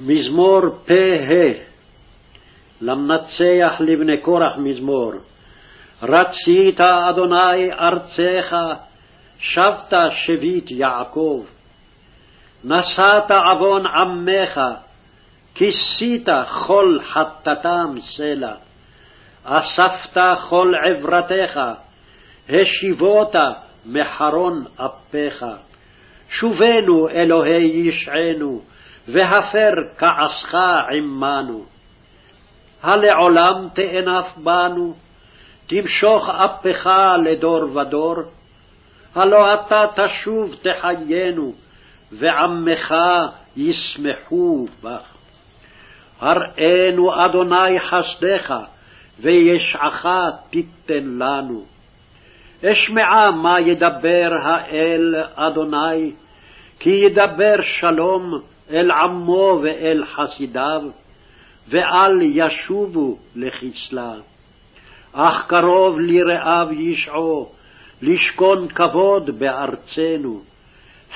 מזמור פ"ה למנצח לבני קורח מזמור. רצית, אדוני, ארצך, שבת שביט יעקב. נשאת עוון עמך, כיסית כל חטאתם סלע. אספת כל עברתך, השיבות מחרון אפיך. שובנו, אלוהי ישענו, והפר כעסך עמנו. הלעולם תאנף בנו, תמשוך אפך לדור ודור. הלא אתה תשוב תחיינו, ועמך ישמחו בך. הראינו, אדוני, חסדך, וישעך תיתן לנו. אשמעה מה ידבר האל, אדוני, כי ידבר שלום אל עמו ואל חסידיו, ואל ישובו לחסלה. אך קרוב לרעיו ישעו, לשכון כבוד בארצנו.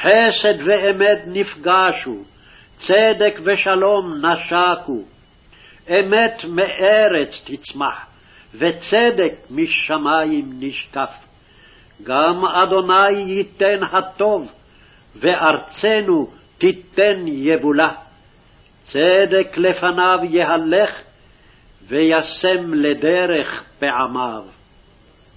חסד ואמת נפגשו, צדק ושלום נשקו. אמת מארץ תצמח, וצדק משמים נשקף. גם אדוני ייתן הטוב, וארצנו תיתן יבולה. צדק לפניו יהלך, וישם לדרך פעמיו.